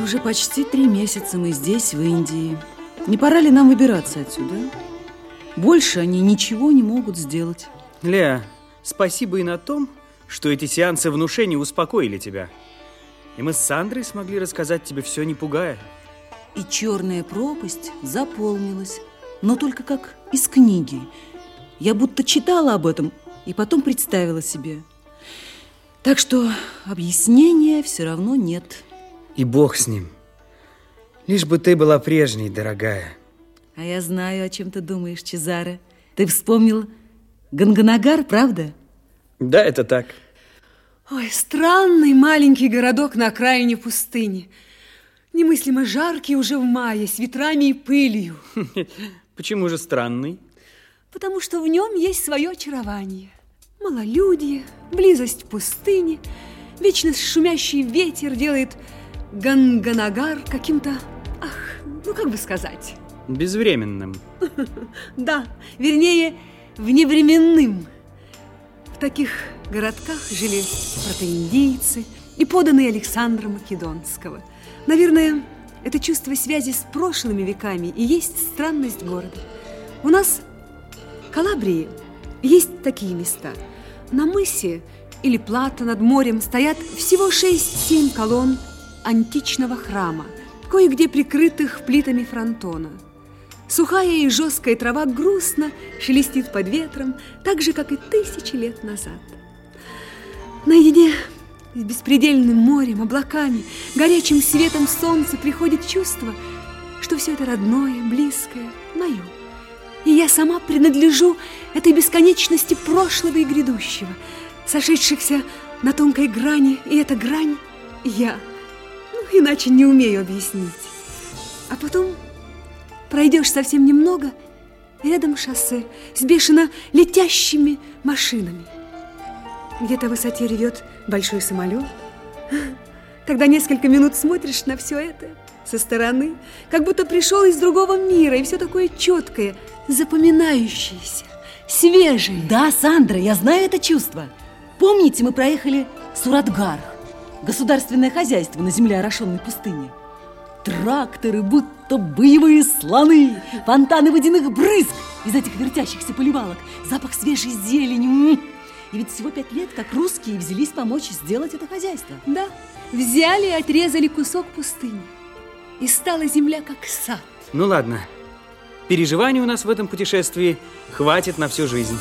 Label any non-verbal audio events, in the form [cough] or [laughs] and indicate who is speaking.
Speaker 1: Уже почти три месяца мы здесь, в Индии. Не пора ли нам выбираться отсюда? Больше они ничего не могут сделать.
Speaker 2: Леа, спасибо и на том, что эти сеансы внушения успокоили тебя. И мы с Сандрой смогли рассказать тебе все, не пугая.
Speaker 1: И черная пропасть заполнилась, но только как из книги. Я будто читала об этом и потом представила себе. Так что объяснения все равно нет.
Speaker 2: И бог с ним. Лишь бы ты была прежней, дорогая.
Speaker 1: А я знаю, о чем ты думаешь, Чезаре. Ты вспомнил Ганганагар, правда?
Speaker 2: Да, это так.
Speaker 3: Ой, странный маленький городок на окраине пустыни. Немыслимо жаркий уже в мае, с ветрами и пылью. [laughs]
Speaker 2: Почему же странный?
Speaker 3: Потому что в нем есть свое очарование. Малолюдие, близость пустыни, вечно шумящий ветер делает Ганганагар каким-то, ах, ну как бы сказать...
Speaker 2: Безвременным. [laughs]
Speaker 3: Да, вернее, вневременным. В таких городках жили протоиндийцы и поданные Александра Македонского. Наверное, это чувство связи с прошлыми веками и есть странность города. У нас в Калабрии есть такие места. На мысе или плато над морем стоят всего 6-7 колонн античного храма, кое-где прикрытых плитами фронтона. Сухая и жесткая трава грустно шелестит под ветром, так же, как и тысячи лет назад. Наедине с беспредельным морем, облаками, горячим светом солнца приходит чувство, что все это родное, близкое, мое. И я сама принадлежу этой бесконечности прошлого и грядущего, сошедшихся на тонкой грани, и эта грань – я – иначе не умею объяснить. А потом пройдешь совсем немного, рядом шоссе с бешено летящими машинами. Где-то в высоте ревет большой самолет. Когда несколько минут смотришь на все это со стороны, как будто пришел из другого мира, и все такое четкое, запоминающееся, свежее.
Speaker 1: Да, Сандра, я знаю это чувство. Помните, мы проехали Суратгарх? Государственное хозяйство на земле, орошенной пустыни. Тракторы, будто боевые слоны, фонтаны водяных брызг из этих вертящихся поливалок, запах свежей зелени. И ведь всего пять лет, как русские взялись помочь сделать это хозяйство.
Speaker 3: Да, взяли и отрезали кусок пустыни. И стала земля как сад.
Speaker 2: Ну ладно, переживаний у нас в этом путешествии хватит на всю жизнь.